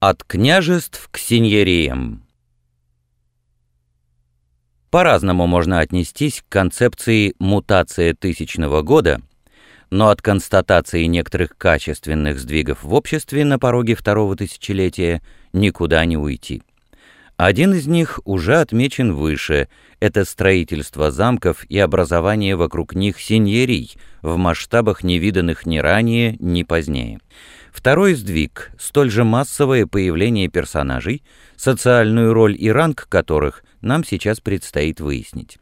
От княжеств к сеньериям По-разному можно отнестись к концепции «мутация тысячного года», но от констатации некоторых качественных сдвигов в обществе на пороге второго тысячелетия никуда не уйти. Один из них уже отмечен выше – это строительство замков и образование вокруг них сеньерий в масштабах, невиданных ни ранее, ни позднее. Второй сдвиг – столь же массовое появление персонажей, социальную роль и ранг которых нам сейчас предстоит выяснить.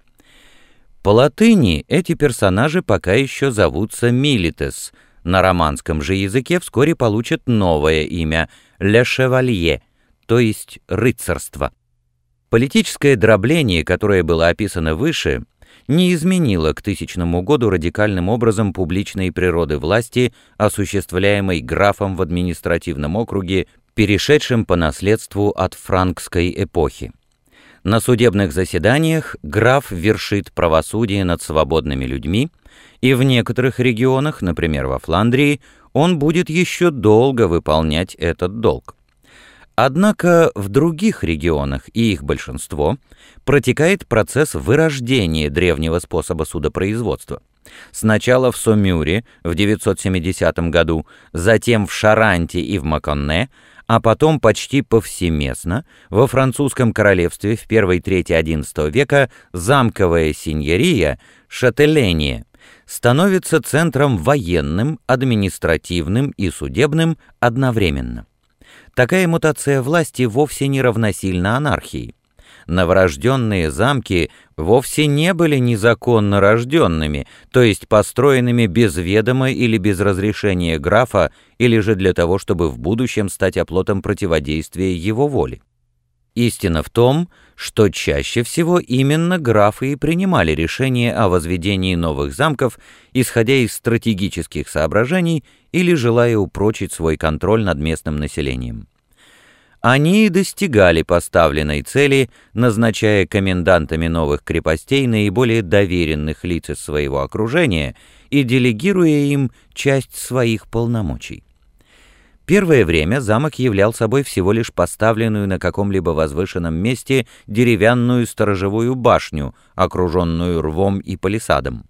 По латыни эти персонажи пока еще зовутся «милитес», на романском же языке вскоре получат новое имя – «ле шевалье», то есть рыцарство. Политическое дробление, которое было описано выше, не изменило к тысячному году радикальным образом публичной природы власти, осуществляемой графом в административном округе, перешедшим по наследству от франкской эпохи. На судебных заседаниях граф вершит правосудие над свободными людьми, и в некоторых регионах, например, во Фландрии, он будет еще долго выполнять этот долг. Однако в других регионах, и их большинство, протекает процесс вырождения древнего способа судопроизводства. Сначала в Сомюре в 970 году, затем в Шаранте и в Маконне, а потом почти повсеместно во французском королевстве в первой трети XI века замковая синьерия, шателение, становится центром военным, административным и судебным одновременно. Такая мутация власти вовсе не равносильна анархии. Новорожденные замки вовсе не были незаконно рожденными, то есть построенными без ведома или без разрешения графа, или же для того, чтобы в будущем стать оплотом противодействия его воли. Истина в том, что чаще всего именно графы и принимали решение о возведении новых замков, исходя из стратегических соображений или желая упрочить свой контроль над местным населением. Они достигали поставленной цели, назначая комендантами новых крепостей наиболее доверенных лиц из своего окружения и делегируя им часть своих полномочий. Первое время замок являл собой всего лишь поставленную на каком-либо возвышенном месте деревянную сторожевую башню, окруженную рвом и палисадом.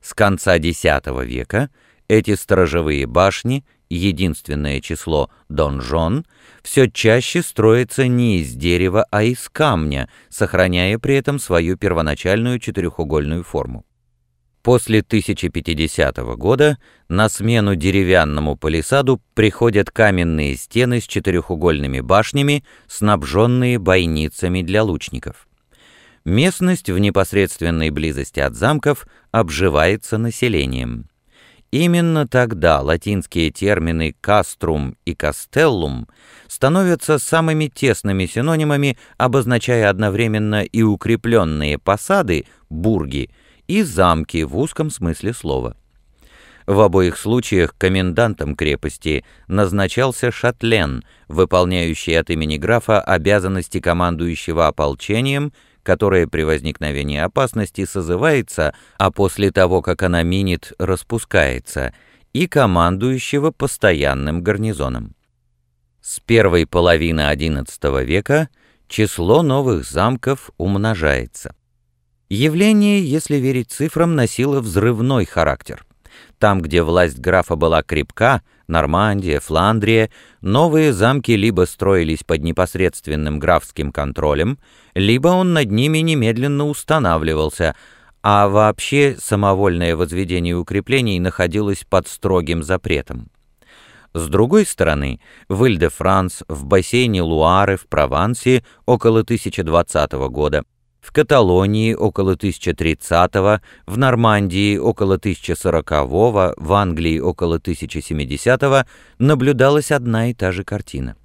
С конца X века эти сторожевые башни, единственное число донжон, все чаще строятся не из дерева, а из камня, сохраняя при этом свою первоначальную четырехугольную форму. После 1050 года на смену деревянному палисаду приходят каменные стены с четырехугольными башнями, снабженные бойницами для лучников. Местность в непосредственной близости от замков обживается населением. Именно тогда латинские термины «каструм» и «кастеллум» становятся самыми тесными синонимами, обозначая одновременно и укрепленные посады, бурги, и замки в узком смысле слова. В обоих случаях комендантом крепости назначался шатлен, выполняющий от имени графа обязанности командующего ополчением – которая при возникновении опасности созывается, а после того, как она минит, распускается, и командующего постоянным гарнизоном. С первой половины XI века число новых замков умножается. Явление, если верить цифрам, носило взрывной характер. Там, где власть графа была крепка, Нормандия, Фландрия, новые замки либо строились под непосредственным графским контролем, либо он над ними немедленно устанавливался, а вообще самовольное возведение укреплений находилось под строгим запретом. С другой стороны, в Иль-де-Франс, в бассейне Луары, в Провансе около 1020 года, в Каталонии около 1030-го, в Нормандии около 1040-го, в Англии около 1070-го наблюдалась одна и та же картина.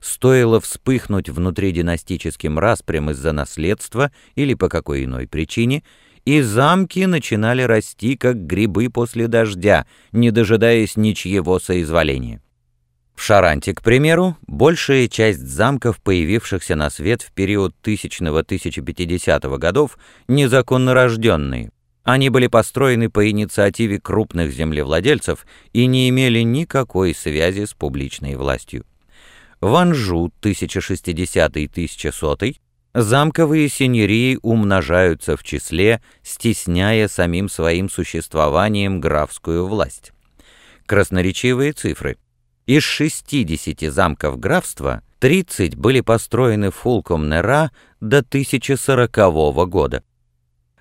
Стоило вспыхнуть внутри династическим распрям из-за наследства или по какой иной причине, и замки начинали расти, как грибы после дождя, не дожидаясь ничьего соизволения. В Шаранте, к примеру, большая часть замков, появившихся на свет в период 1000-1050 годов, незаконно рожденные. Они были построены по инициативе крупных землевладельцев и не имели никакой связи с публичной властью. В Анжу 1060-1100 замковые сеньерии умножаются в числе, стесняя самим своим существованием графскую власть. Красноречивые цифры. Из 60 замков графства 30 были построены Фулком Нера до 1040 года.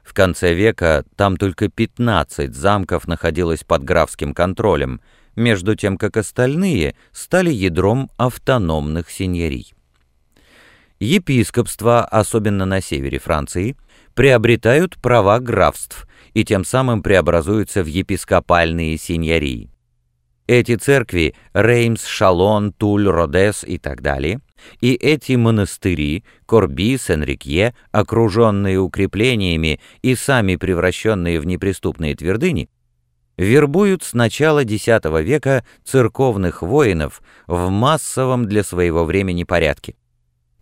В конце века там только 15 замков находилось под графским контролем, между тем как остальные стали ядром автономных сеньерий. Епископства, особенно на севере Франции, приобретают права графств и тем самым преобразуются в епископальные сеньории. Эти церкви — Реймс, Шалон, Туль, Родес и так далее — и эти монастыри, Корби, Сен-Рикье, окруженные укреплениями и сами превращенные в неприступные твердыни, вербуют с начала X века церковных воинов в массовом для своего времени порядке.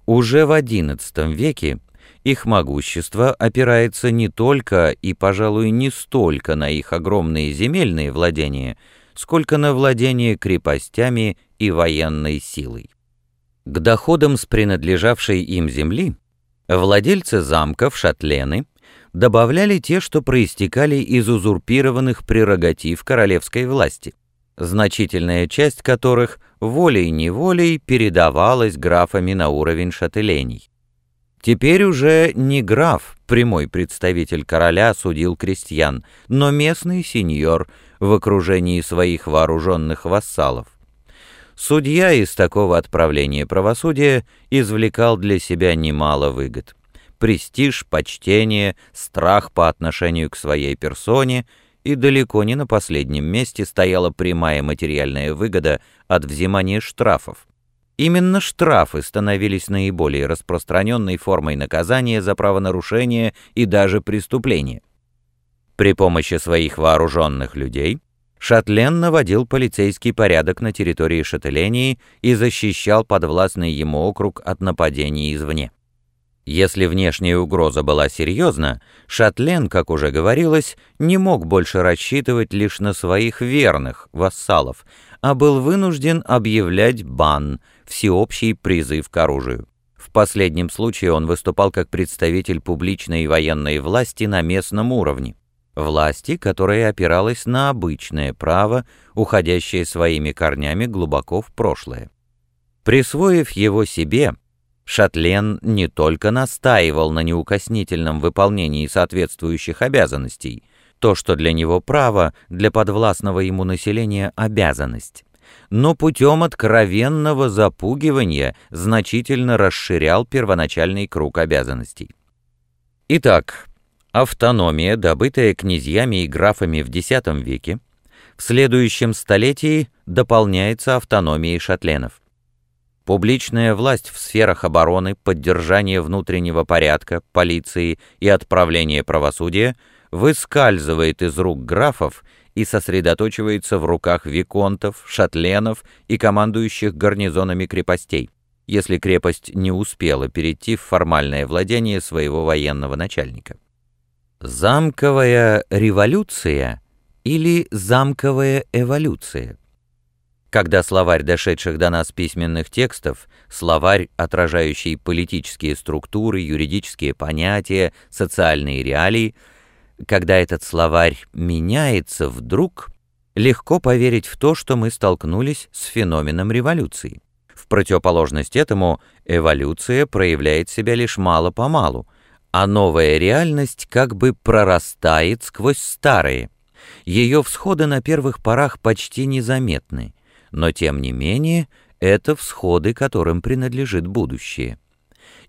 Уже в XI веке их могущество опирается не только и, пожалуй, не столько на их огромные земельные владения, сколько на владение крепостями и военной силой. К доходам с принадлежавшей им земли владельцы замков, шатлены, добавляли те, что проистекали из узурпированных прерогатив королевской власти, значительная часть которых волей-неволей передавалась графами на уровень шателений. Теперь уже не граф, прямой представитель короля, судил крестьян, но местный сеньор в окружении своих вооруженных вассалов. Судья из такого отправления правосудия извлекал для себя немало выгод. Престиж, почтение, страх по отношению к своей персоне и далеко не на последнем месте стояла прямая материальная выгода от взимания штрафов. Именно штрафы становились наиболее распространенной формой наказания за правонарушение и даже преступление. При помощи своих вооруженных людей Шатлен наводил полицейский порядок на территории Шателении и защищал подвластный ему округ от нападений извне. Если внешняя угроза была серьезна, Шатлен, как уже говорилось, не мог больше рассчитывать лишь на своих верных, вассалов, а был вынужден объявлять бан, всеобщий призыв к оружию. В последнем случае он выступал как представитель публичной военной власти на местном уровне власти, которая опиралась на обычное право, уходящее своими корнями глубоко в прошлое. Присвоив его себе, Шатлен не только настаивал на неукоснительном выполнении соответствующих обязанностей, то, что для него право, для подвластного ему населения обязанность, но путем откровенного запугивания значительно расширял первоначальный круг обязанностей. Итак, Автономия, добытая князьями и графами в X веке, в следующем столетии дополняется автономией шатленов. Публичная власть в сферах обороны, поддержания внутреннего порядка, полиции и отправления правосудия выскальзывает из рук графов и сосредоточивается в руках виконтов, шатленов и командующих гарнизонами крепостей, если крепость не успела перейти в формальное владение своего военного начальника. Замковая революция или замковая эволюция? Когда словарь дошедших до нас письменных текстов, словарь, отражающий политические структуры, юридические понятия, социальные реалии, когда этот словарь меняется вдруг, легко поверить в то, что мы столкнулись с феноменом революции. В противоположность этому эволюция проявляет себя лишь мало-помалу, а новая реальность как бы прорастает сквозь старые. Ее всходы на первых порах почти незаметны, но тем не менее это всходы, которым принадлежит будущее.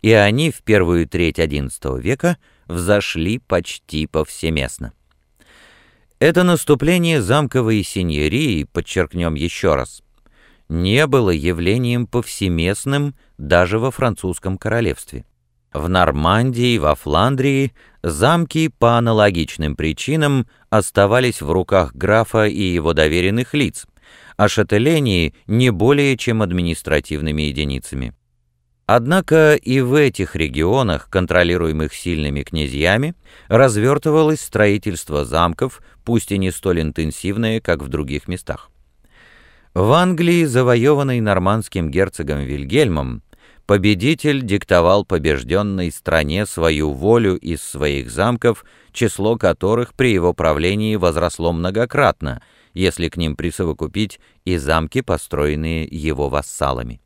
И они в первую треть XI века взошли почти повсеместно. Это наступление замковой синьерии, подчеркнем еще раз, не было явлением повсеместным даже во французском королевстве. В Нормандии, во Фландрии замки по аналогичным причинам оставались в руках графа и его доверенных лиц, а шателении не более чем административными единицами. Однако и в этих регионах, контролируемых сильными князьями, развертывалось строительство замков, пусть и не столь интенсивное, как в других местах. В Англии, завоеванной нормандским герцогом Вильгельмом, победитель диктовал побежденной стране свою волю из своих замков, число которых при его правлении возросло многократно, если к ним присовокупить и замки, построенные его вассалами.